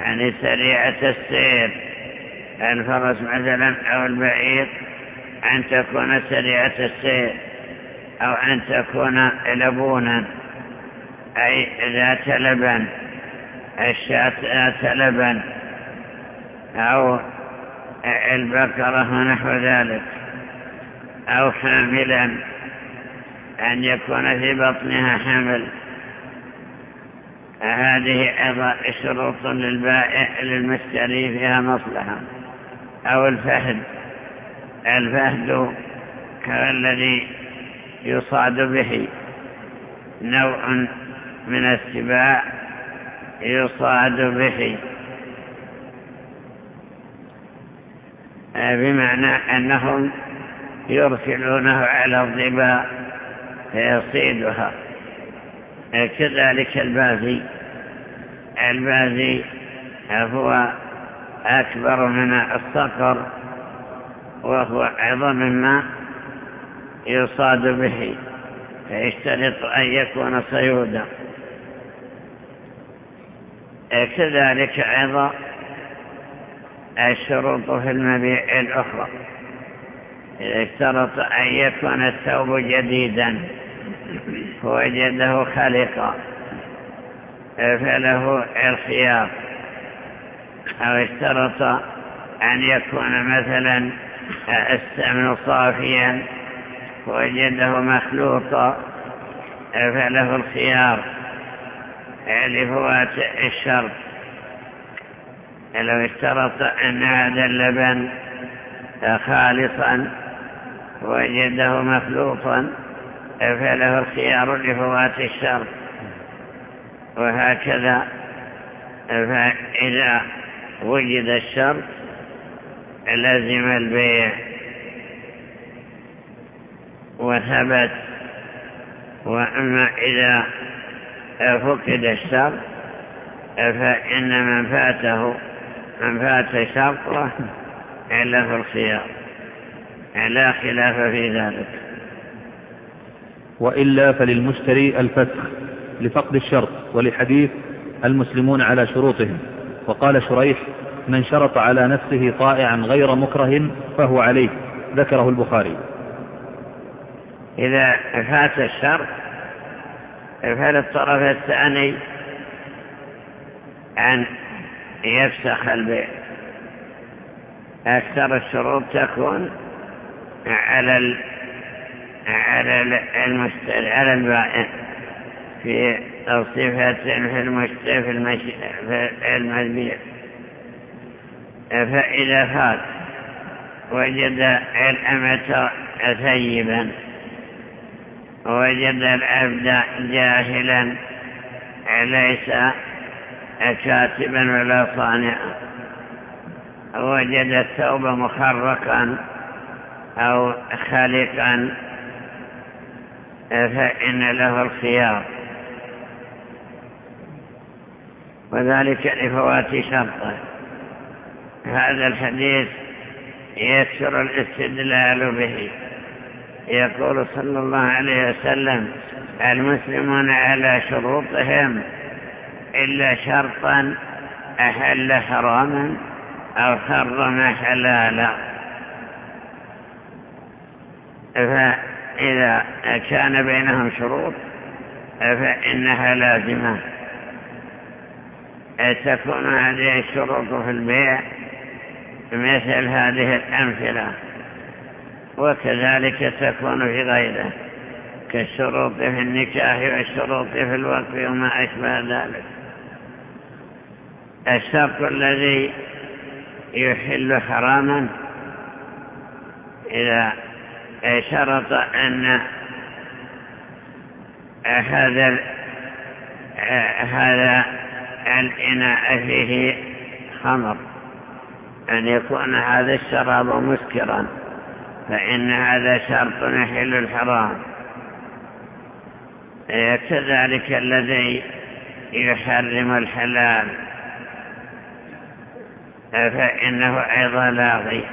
يعني سريعة السير. الفرس مثلا أو البعير أن تكون سريعة السير أو أن تكون لبونا أي ذات لبن الشاة ذات لبن أو البقرة ونحو ذلك أو حاملا أن يكون في بطنها حمل. هذه أيضا شروط للبائع للمشتري فيها مصلحة. أو الفهد. الفهد كالذي يصاد به. نوع من السباع يصاد به. بمعنى أنهم يرسلونه على الضباء فيصيدها. كذلك البازي. البازي هو أكبر من الصقر وهو عظم ما يصاد به فيشترط أن يكون صيودا. كذلك أيضا الشروط في المبيع الأخرى. إذا اشترط أن يكون الثوب جديدا. فوجده خلقا فله الخيار. أو اشترط أن يكون مثلا السمن صافيا فوجده مخلوطا فله الخيار. لفوات الشرط. لو اشترط أن هذا اللبن خالصا وجده مخلوطا فله الخيار لفوات الشرط وهكذا فإذا وجد الشرط لازم البيع وثبت. وأما إذا فقد الشرط فإن من فاته من فات شرطه له الخيار. لا خلاف في ذلك. وإلا فللمشتري الفسخ لفقد الشرط ولحديث المسلمون على شروطهم. وقال شريح من شرط على نفسه طائعا غير مكره فهو عليه. ذكره البخاري. إذا فات الشرط فللطرف الثاني أن يفسخ البيع؟ أكثر الشروط تكون على على المشتري على البائع. في صفة في المشتري في المبيع فإذا فات وجد الأمة ثيبا وجد العبد جاهلا ليس كاتبا ولا صانعا. وجد الثوب مخرقا أو خالقا. فإن له الخيار. وذلك لفوات شرطه. هذا الحديث يكثر الاستدلال به. يقول صلى الله عليه وسلم المسلمون على شروطهم إلا شرطا أحل حراما أو حرم حلالا. فإذا كان بينهم شروط فإنها لازمة. تكون هذه الشروط في البيع مثل هذه الأمثلة وكذلك تكون في غيره كالشروط في النكاح والشروط في الوقف وما أشبه ذلك. الشرط الذي يحل حراما إذا شرط أن هذا هذا الإناء فيه خمر. أن يكون هذا الشراب مسكرا فإن هذا شرط يحل الحرام. كذلك الذي يحرم الحلال فإنه أيضا لاغي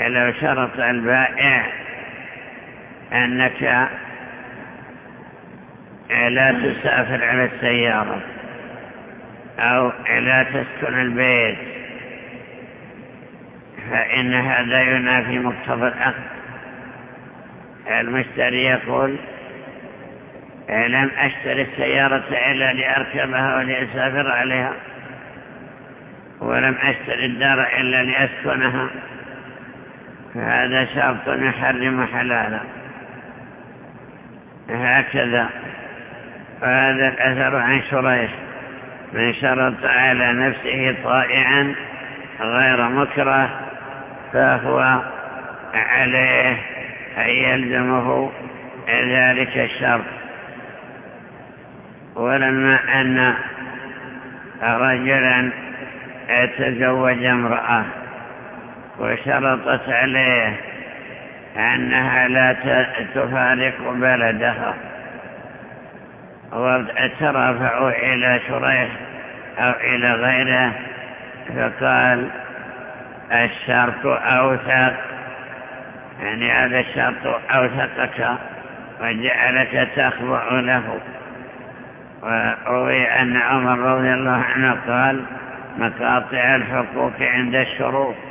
لو شرط البائع أنك لا تسافر على السيارة أو لا تسكن البيت فإن هذا ينافي مقتضى العقد المشتري يقول لم أشتري السيارة إلا لأركبها ولأسافر عليها ولم أشتري الدار إلا لأسكنها. فهذا شرط يحرم حلالا. هكذا. وهذا الأثر عن شريح. من شرط على نفسه طائعا غير مكره فهو عليه أن يلزمه ذلك الشرط. ولما أن رجلا تزوج امرأة. وشرطت عليه أنها لا تفارق بلدها وترافعوا إلى شريح أو إلى غيره فقال الشرط أوثق. يعني هذا الشرط أوثقك وجعلك تخضع له. وروي أن عمر رضي الله عنه قال مقاطع الحقوق عند الشروط.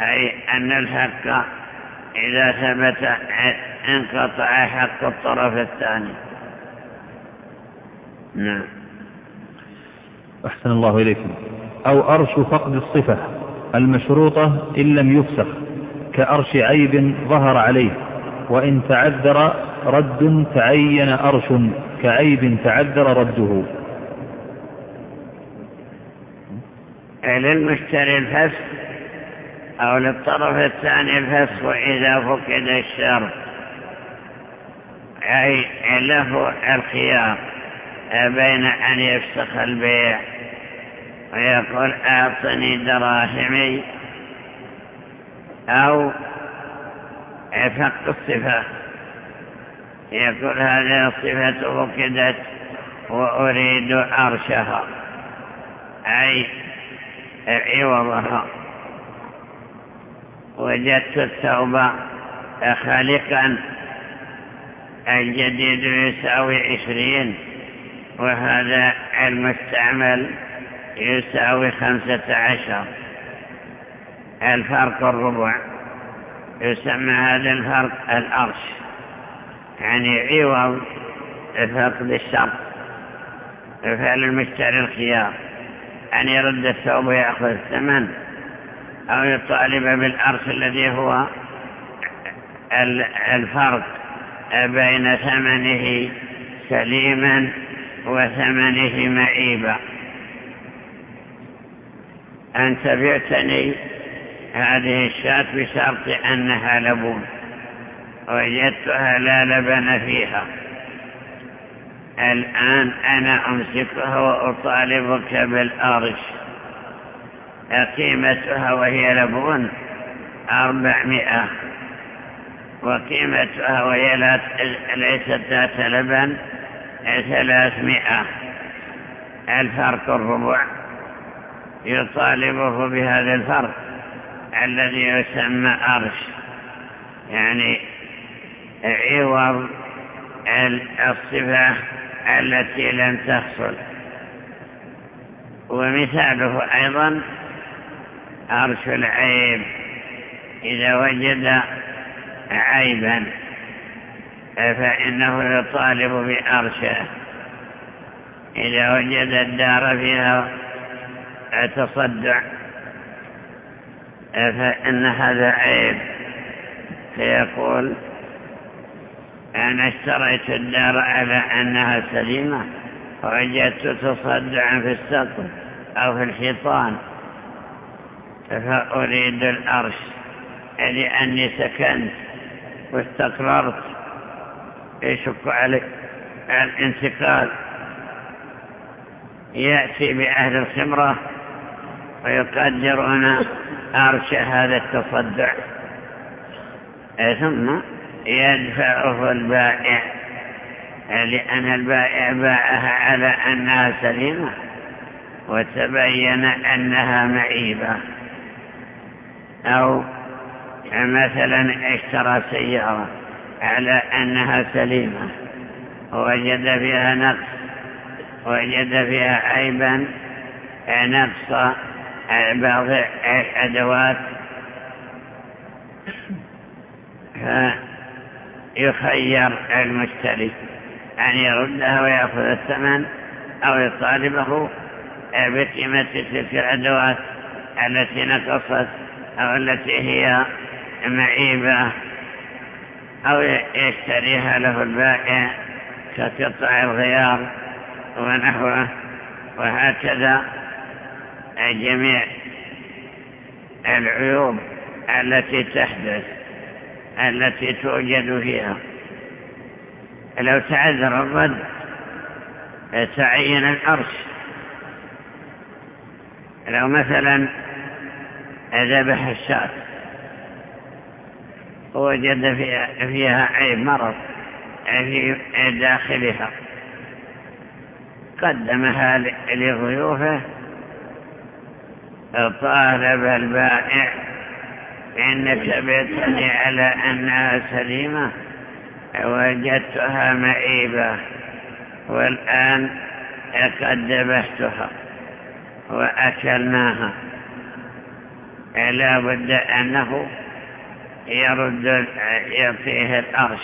أي أن الحق إذا ثبت انقطع حق الطرف الثاني. نعم. أحسن الله إليكم. أو أرش فقد الصفة المشروطة إن لم يفسخ كأرش عيب ظهر عليه وإن تعذر رد تعين أرش كعيب تعذر رده. للمشتري الفسخ أو للطرف الثاني الفسخ إذا فقد الشر. أي له الخيار بين أن يفسخ البيع ويقول أعطني دراهمي أو فق الصفة. يقول هذه الصفة فقدت وأريد أرشها أي عوضها وجدت الثوب خالقا الجديد يساوي عشرين وهذا المستعمل يساوي خمسة عشر. الفرق الربع يسمى هذا الفرق الأرش يعني عوض فقد الشرط. فعل المشتري الخيار أن يرد الثوب ويأخذ الثمن. أو يطالب بالأرش الذي هو الفرق بين ثمنه سليما وثمنه معيبا أنت بعتني هذه الشاة بشرط أنها لبون وجدتها لا لبن فيها. الآن أنا أمسكها وأطالبك بالأرش قيمتها وهي لبون أربعمائة. وقيمتها وهي ليست ذات لبن ثلاثمائة. الفرق الربع. يطالبه بهذا الفرق الذي يسمى أرش. يعني عوض الصفة التي لم تحصل. ومثاله أيضا أرش العيب إذا وجد عيبا فإنه يطالب بأرشه إذا وجد الدار فيها تصدع فإن هذا عيب. فيقول أنا اشتريت الدار على أنها سليمة وجدت تصدعا في السقف أو في الحيطان. فأريد الأرش لأني سكنت واستقررت. يشك علي؟ الانتقال. يأتي بأهل الخمرة ويقدرون أرش هذا التصدع. ثم يدفعه البائع لأن البائع باعها على أنها سليمة وتبين أنها معيبة. أو مثلا اشترى سيارة على أنها سليمة ووجد فيها نقص وجد فيها عيبا نقص بعض الأدوات. فيخير المشتري أن يردها ويأخذ الثمن أو يطالبه بقيمة تلك الأدوات التي نقصت. أو التي هي معيبة أو يشتريها له البائع كقطع الغيار ونحوه وهكذا جميع العيوب التي تحدث التي توجد فيها. لو تعذر الرد تعين الأرش لو مثلا ذبح الشاة ووجد فيها, عيب مرض في داخلها. قدمها لضيوفه. طالب البائع إنك بيتني على أنها سليمة. وجدتها مئيبة. والآن قد ذبحتها. وأكلناها. لا بد أنه يرد يعطيه الأرش.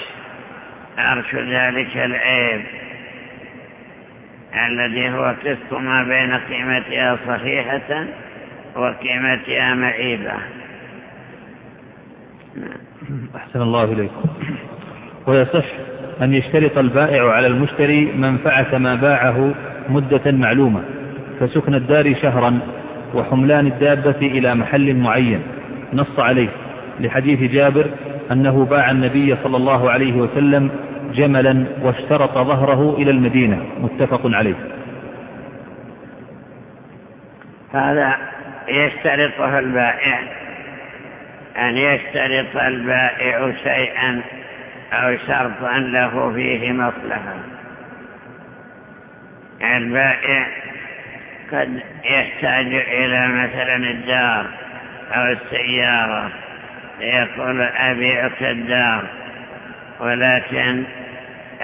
أرش ذلك العيب الذي هو قسط ما بين قيمتها صحيحة وقيمتها معيبة. أحسن الله إليكم ويصح أن يشترط البائع على المشتري منفعة ما باعه مدة معلومة كسكن الدار شهرا وحملان الدابة إلى محل معين. نص عليه. لحديث جابر أنه باع النبي صلى الله عليه وسلم جملا واشترط ظهره إلى المدينة. متفق عليه. هذا يشترطه البائع. أن يشترط البائع شيئا أو شرطا له فيه مصلحة. البائع قد يحتاج إلى مثلا الدار أو السيارة. يقول أبيعك الدار ولكن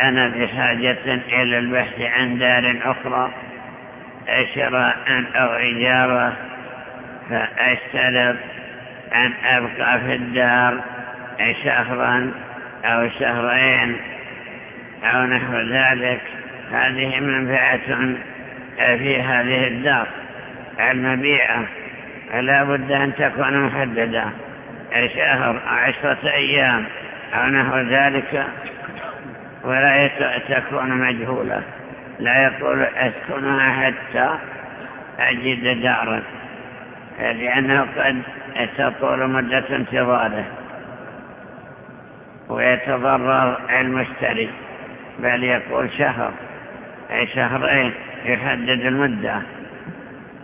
أنا بحاجة إلى البحث عن دار أخرى شراء أو إجارة فأشترط أن أبقى في الدار شهرا أو شهرين أو نحو ذلك. هذه منفعة في هذه الدار المبيعة. لا بد أن تكون محددة. شهر عشرة أيام أو نحو ذلك ولا تكون مجهولة. لا يقول أسكنها حتى أجد دارا لأنه قد تطول مدة انتظاره. ويتضرر المشتري بل يقول شهر أي شهرين. يحدد المدة.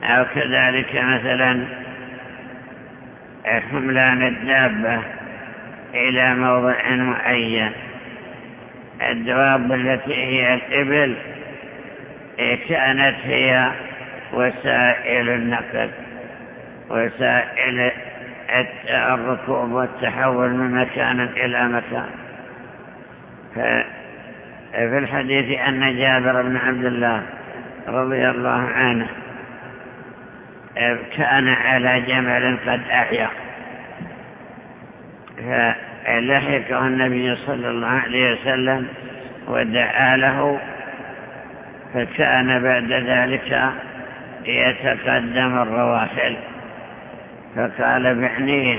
أو كذلك مثلا حملان الدابة إلى موضع معين. الدواب التي هي الإبل كانت هي وسائل النقل وسائل الركوب والتحول من مكان إلى مكان. في الحديث أن جابر بن عبد الله رضي الله عنه. كان على جمل قد أحيا. فلحقه النبي صلى الله عليه وسلم ودعا له. فكان بعد ذلك يتقدم الرواحل فقال بعنيه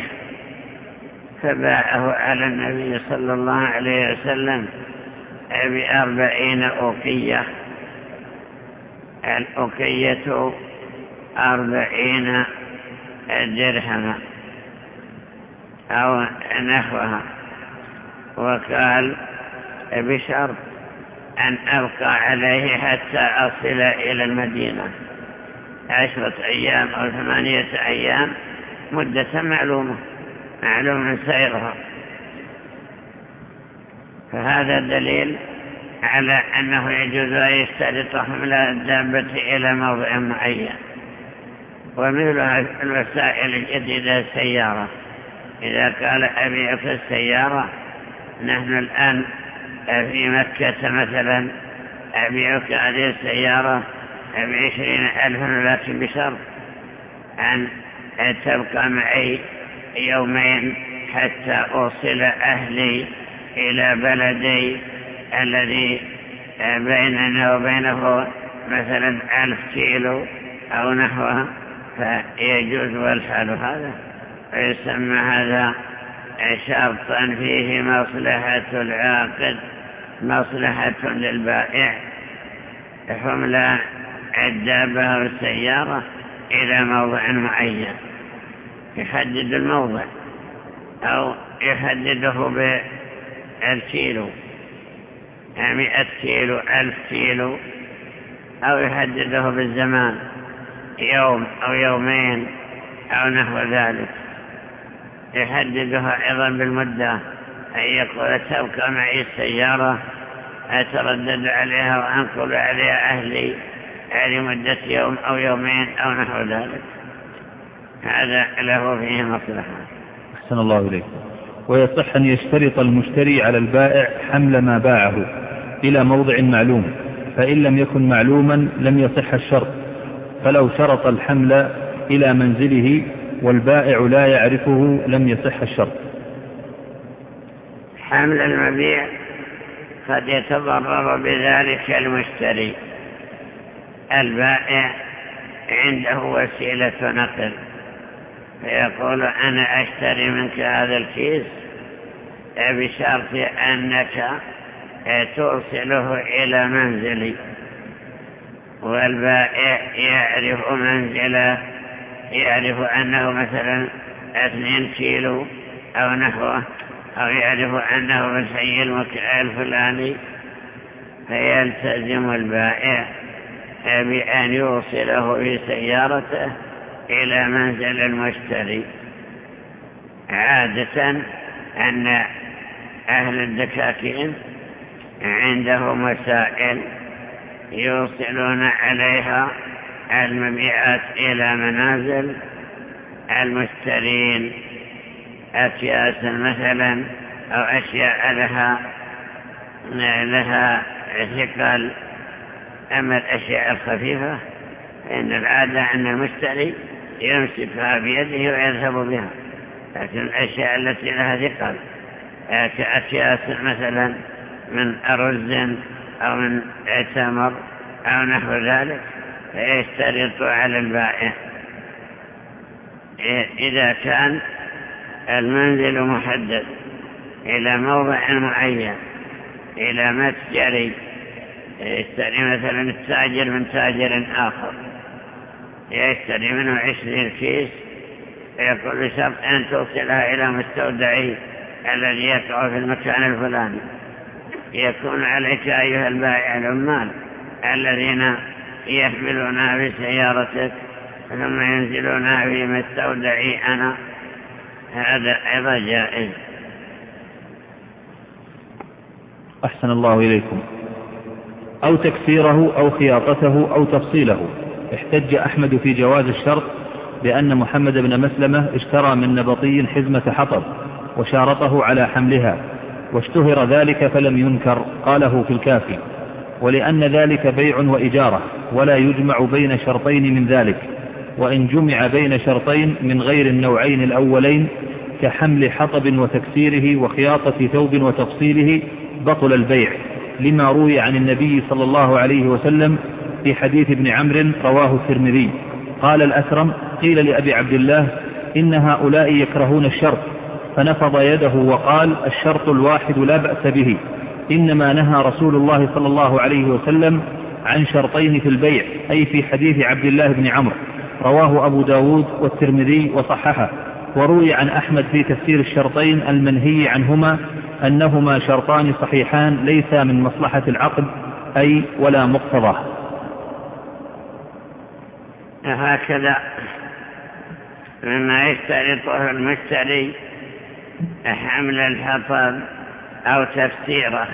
فباعه على النبي صلى الله عليه وسلم بأربعين أوقية. الأوقية أربعين درهما أو نحوها وقال بشرط أن أبقى عليه حتى أصل إلى المدينة. عشرة أيام أو ثمانية أيام مدة معلومة معلوم سيرها. فهذا دليل على أنه يجوز أن يشترط حمل الدابة إلى موضع معين. ومثلها الوسائل الجديدة السيارة. إذا قال أبيع في السيارة نحن الآن في مكة مثلا أبيعك هذه السيارة بعشرين ألفا لكن بشرط أن تبقى معي يومين حتى أوصل أهلي إلى بلدي الذي بيننا وبينه مثلا ألف كيلو أو نحوها فيجوز والحال هذا. ويسمى هذا شرطا فيه مصلحة العاقد مصلحة للبائع. حمل الدابة والسيارة إلى موضع معين. يحدد الموضع أو يحدده بالكيلو. مئة كيلو ألف كيلو أو يحدده بالزمان يوم أو يومين أو نحو ذلك. يحددها أيضا بالمدة أن يقول تبقى معي السيارة أتردد عليها وأنقل عليها أهلي لمدة يوم أو يومين أو نحو ذلك. هذا له فيه مصلحة. أحسن الله إليك. ويصح أن يشترط المشتري على البائع حمل ما باعه. إلى موضع معلوم فإن لم يكن معلوما لم يصح الشرط فلو شرط الحمل إلى منزله والبائع لا يعرفه لم يصح الشرط. حمل المبيع قد يتضرر بذلك المشتري. البائع عنده وسيلة نقل فيقول أنا أشتري منك هذا الكيس بشرط أنك توصله إلى منزلي والبائع يعرف منزله يعرف أنه مثلا اثنين كيلو أو نحوه أو يعرف أنه بالحي الفلاني فيلتزم البائع بأن يوصله في سيارته إلى منزل المشتري. عادة أن أهل الدكاكين عندهم وسائل يوصلون عليها المبيعات إلى منازل المشترين أكياسا مثلا أو أشياء لها لها ثقل أما الأشياء الخفيفة فإن العادة أن المشتري يمسكها بيده ويذهب بها لكن الأشياء التي لها ثقل كأكياس مثلا من أرز أو من تمر أو نحو ذلك فيشترط على البائع. إذا كان المنزل محدد إلى موضع معين إلى متجر يشتري مثلا التاجر من تاجر آخر يشتري منه عشرين كيس يقول بشرط أن توصلها إلى مستودعي الذي يقع في المكان الفلاني. يكون عليك أيها البائع العمال الذين يحملونها في سيارتك ثم ينزلونها في مستودعي أنا هذا أيضا جائز. أحسن الله إليكم. أو تكسيره أو خياطته أو تفصيله. احتج أحمد في جواز الشرط بأن محمد بن مسلمة اشترى من نبطي حزمة حطب وشارطه على حملها. واشتهر ذلك فلم ينكر قاله في الكافي. ولأن ذلك بيع وإجارة ولا يجمع بين شرطين من ذلك. وإن جمع بين شرطين من غير النوعين الأولين كحمل حطب وتكسيره وخياطة ثوب وتفصيله بطل البيع. لما روي عن النبي صلى الله عليه وسلم في حديث ابن عمرو رواه الترمذي. قال الأسرم قيل لأبي عبد الله إن هؤلاء يكرهون الشرط فنفض يده وقال الشرط الواحد لا بأس به. إنما نهى رسول الله صلى الله عليه وسلم عن شرطين في البيع أي في حديث عبد الله بن عمرو. رواه أبو داود والترمذي وصححه. وروي عن أحمد في تفسير الشرطين المنهي عنهما أنهما شرطان صحيحان ليسا من مصلحة العقد أي ولا مقتضى. هكذا. مما يشترطه المشتري حمل الحطب أو تفسيره.